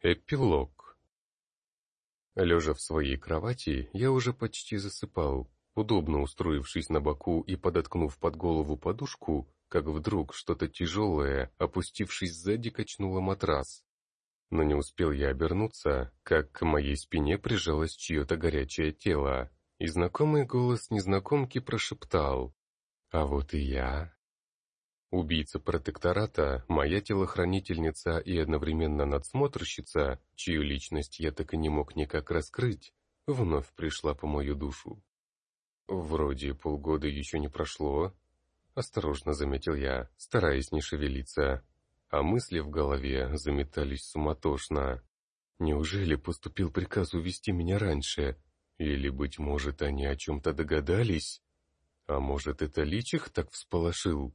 Эпилог. Лежа в своей кровати, я уже почти засыпал, удобно устроившись на боку и подоткнув под голову подушку, как вдруг что-то тяжелое, опустившись сзади, качнуло матрас. Но не успел я обернуться, как к моей спине прижалось чье-то горячее тело, и знакомый голос незнакомки прошептал «А вот и я». Убийца протектората, моя телохранительница и одновременно надсмотрщица, чью личность я так и не мог никак раскрыть, вновь пришла по мою душу. Вроде полгода еще не прошло, осторожно заметил я, стараясь не шевелиться, а мысли в голове заметались суматошно. Неужели поступил приказ увести меня раньше? Или, быть может, они о чем-то догадались? А может, это Лич их так всполошил?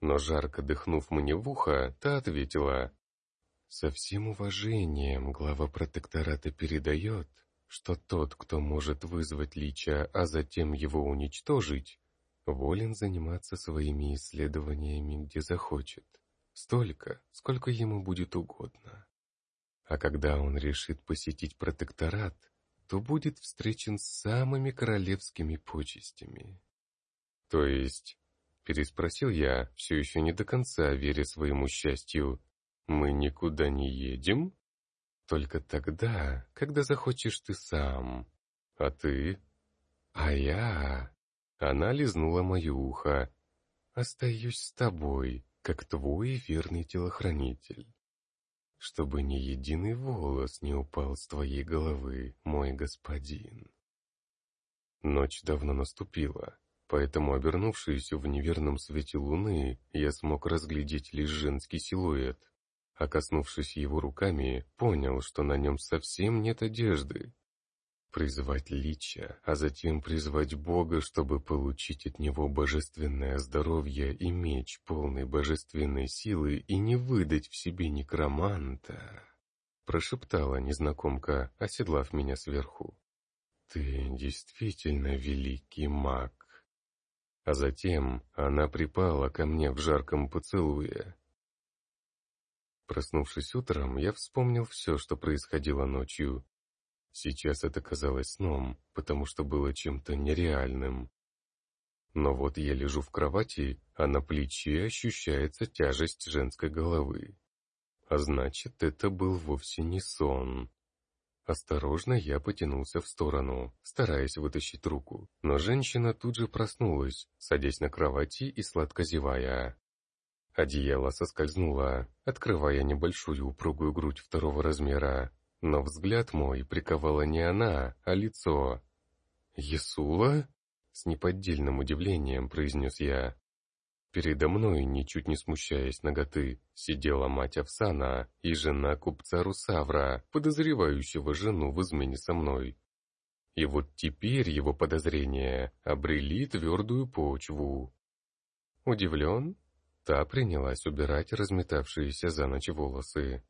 Но жарко дыхнув мне в ухо, та ответила. «Со всем уважением глава протектората передает, что тот, кто может вызвать лича, а затем его уничтожить, волен заниматься своими исследованиями где захочет, столько, сколько ему будет угодно. А когда он решит посетить протекторат, то будет встречен с самыми королевскими почестями. То есть Переспросил я, все еще не до конца веря своему счастью. «Мы никуда не едем?» «Только тогда, когда захочешь ты сам. А ты?» «А я...» Она лизнула мое ухо. «Остаюсь с тобой, как твой верный телохранитель. Чтобы ни единый волос не упал с твоей головы, мой господин». Ночь давно наступила. Поэтому, обернувшись в неверном свете луны, я смог разглядеть лишь женский силуэт. А коснувшись его руками, понял, что на нем совсем нет одежды. Призвать лича, а затем призвать Бога, чтобы получить от него божественное здоровье и меч полной божественной силы и не выдать в себе некроманта. Прошептала незнакомка, оседлав меня сверху. «Ты действительно великий маг». А затем она припала ко мне в жарком поцелуе. Проснувшись утром, я вспомнил все, что происходило ночью. Сейчас это казалось сном, потому что было чем-то нереальным. Но вот я лежу в кровати, а на плече ощущается тяжесть женской головы. А значит, это был вовсе не сон. Осторожно я потянулся в сторону, стараясь вытащить руку, но женщина тут же проснулась, садясь на кровати и сладко зевая. Одеяло соскользнуло, открывая небольшую упругую грудь второго размера, но взгляд мой приковала не она, а лицо. «Есула?» — с неподдельным удивлением произнес я. Передо мной, ничуть не смущаясь ноготы, сидела мать Овсана и жена купца Русавра, подозревающего жену в измене со мной. И вот теперь его подозрения обрели твердую почву. Удивлен? Та принялась убирать разметавшиеся за ночь волосы.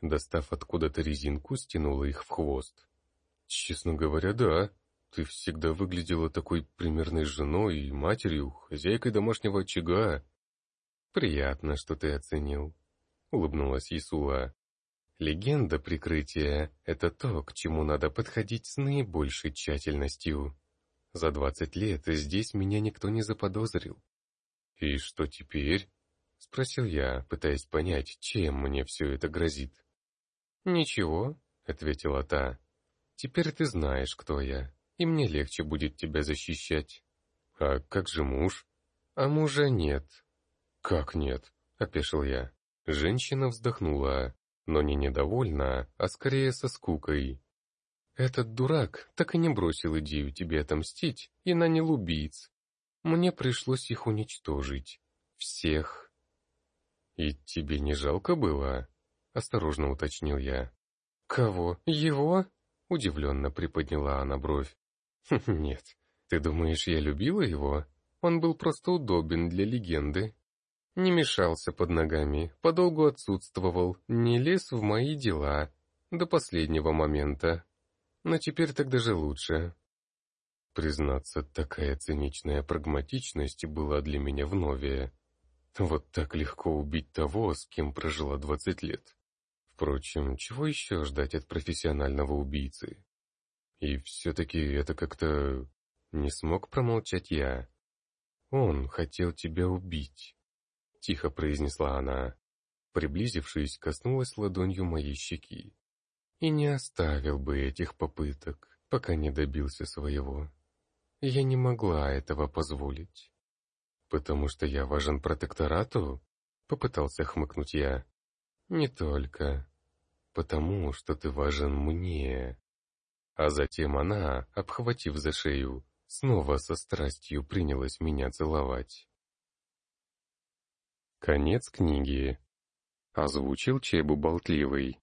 Достав откуда-то резинку, стянула их в хвост. «Честно говоря, да», ты всегда выглядела такой примерной женой и матерью, хозяйкой домашнего очага. Приятно, что ты оценил, — улыбнулась Исула. Легенда прикрытия — это то, к чему надо подходить с наибольшей тщательностью. За двадцать лет здесь меня никто не заподозрил. «И что теперь?» — спросил я, пытаясь понять, чем мне все это грозит. «Ничего», — ответила та. «Теперь ты знаешь, кто я и мне легче будет тебя защищать. А как же муж? А мужа нет. Как нет? Опешил я. Женщина вздохнула, но не недовольна, а скорее со скукой. Этот дурак так и не бросил идею тебе отомстить и нанял убийц. Мне пришлось их уничтожить. Всех. И тебе не жалко было? Осторожно уточнил я. Кого? Его? Удивленно приподняла она бровь. Нет, ты думаешь, я любила его? Он был просто удобен для легенды. Не мешался под ногами, подолгу отсутствовал, не лез в мои дела. До последнего момента. Но теперь так даже лучше. Признаться, такая циничная прагматичность была для меня вновь. Вот так легко убить того, с кем прожила двадцать лет. Впрочем, чего еще ждать от профессионального убийцы? И все-таки это как-то... Не смог промолчать я. «Он хотел тебя убить», — тихо произнесла она. Приблизившись, коснулась ладонью моей щеки. И не оставил бы этих попыток, пока не добился своего. Я не могла этого позволить. «Потому что я важен протекторату?» — попытался хмыкнуть я. «Не только. Потому что ты важен мне». А затем она, обхватив за шею, снова со страстью принялась меня целовать. Конец книги. Озвучил Чебу Болтливый.